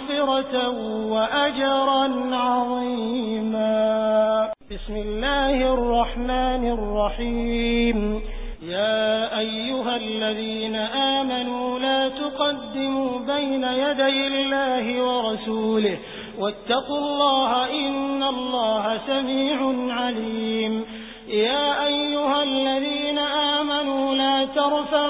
مغفرة وأجرا عظيما. بسم الله الرحمن الرحيم. يا أيها الذين آمنوا لا تقدموا بين يدي الله ورسوله. واتقوا الله إن الله سميع عليم. يا أيها الذين آمنوا لا ترفعوا